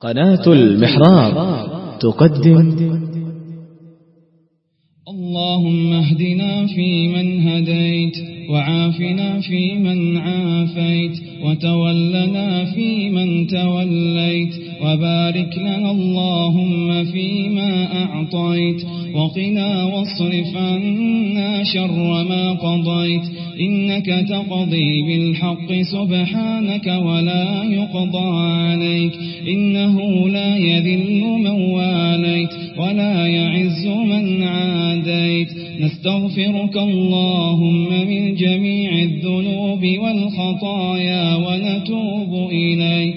قناة المحراب تقدم. اللهم اهدنا فيمن هديت وعافنا فيمن عافيت وتولنا فيمن توليت. وبارك لنا اللهم فيما أعطيت وقنا واصرف عنا شر ما قضيت إنك تقضي بالحق سبحانك ولا يقضى عليك إنه لا يذل من واليت ولا يعز من عاديت نستغفرك اللهم من جميع الذنوب والخطايا ونتوب إليك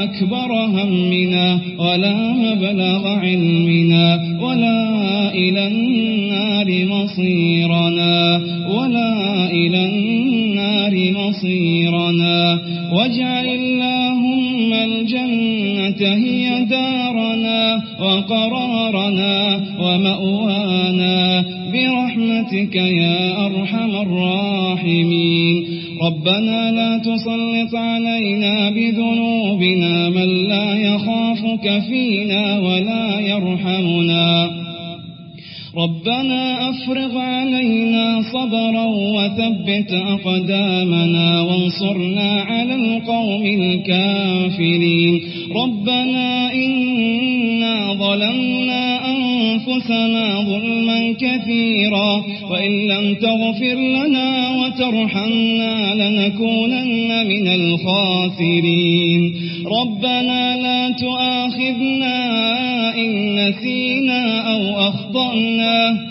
أكبر همنا ولا مبلغ علمنا ولا إلى النار مصيرنا ولا إلى النار مصيرنا واجعل اللهم الجنة هي دارنا وقرارنا ومأوانا برحمتك يا أرحم الراحمين ربنا لا تسلط علينا بذنوبنا من لا يخافك فينا ولا يرحمنا. ربنا أفرغ علينا صبرا وثبت أقدامنا وانصرنا على القوم الكافرين. ربنا إنا ظلمنا أنفسنا ظلما كثيرا وإن لم تغفر لنا وترحمنا لنكونن من الخاسرين. ربنا لا تؤاخذنا إن نسينا أو أخطأنا.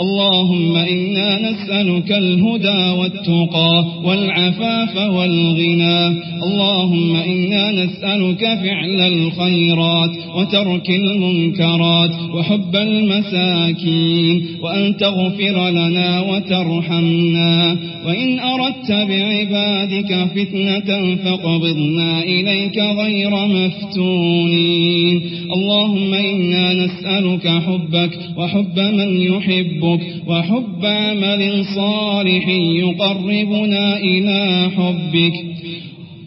اللهم إنا نسألك الهدى والتقى والعفاف والغنى. اللهم إنا نسألك فعل الخيرات وترك المنكرات وحب المساكين وأن تغفر لنا وترحمنا. وإن أردت بعبادك فتنة فقبضنا إليك غير مفتونين. اللهم إنا نسألك حبك وحب من وحب عمل صالح يقربنا إلى حبك.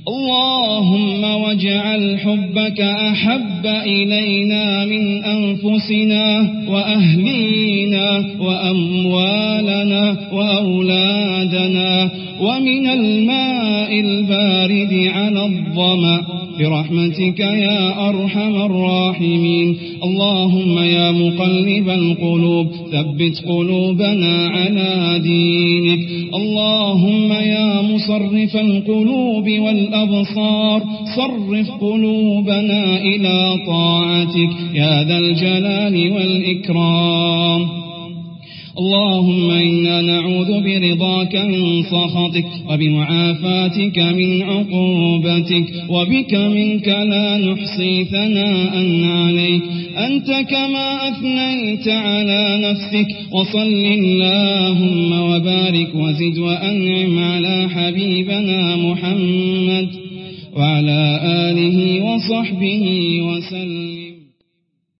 اللهم واجعل حبك أحب إلينا من أنفسنا وأهلينا وأموالنا وأولادنا ومن الماء البارد على الظمأ. برحمتك يا أرحم الراحمين. اللهم يا مقلب القلوب ثبت قلوبنا على دينك. اللهم يا مصرف القلوب والأبصار صرف قلوبنا إلى طاعتك. يا ذا الجلال والإكرام. اللهم إنا نعوذ برضاك من سخطك وبمعافاتك من عقوبتك وبك منك لا نحصي ثناء عليك. أنت كما أثنيت على نفسك وصل اللهم وبارك وزد وأنعم على حبيبنا محمد وعلى آله وصحبه وسلم.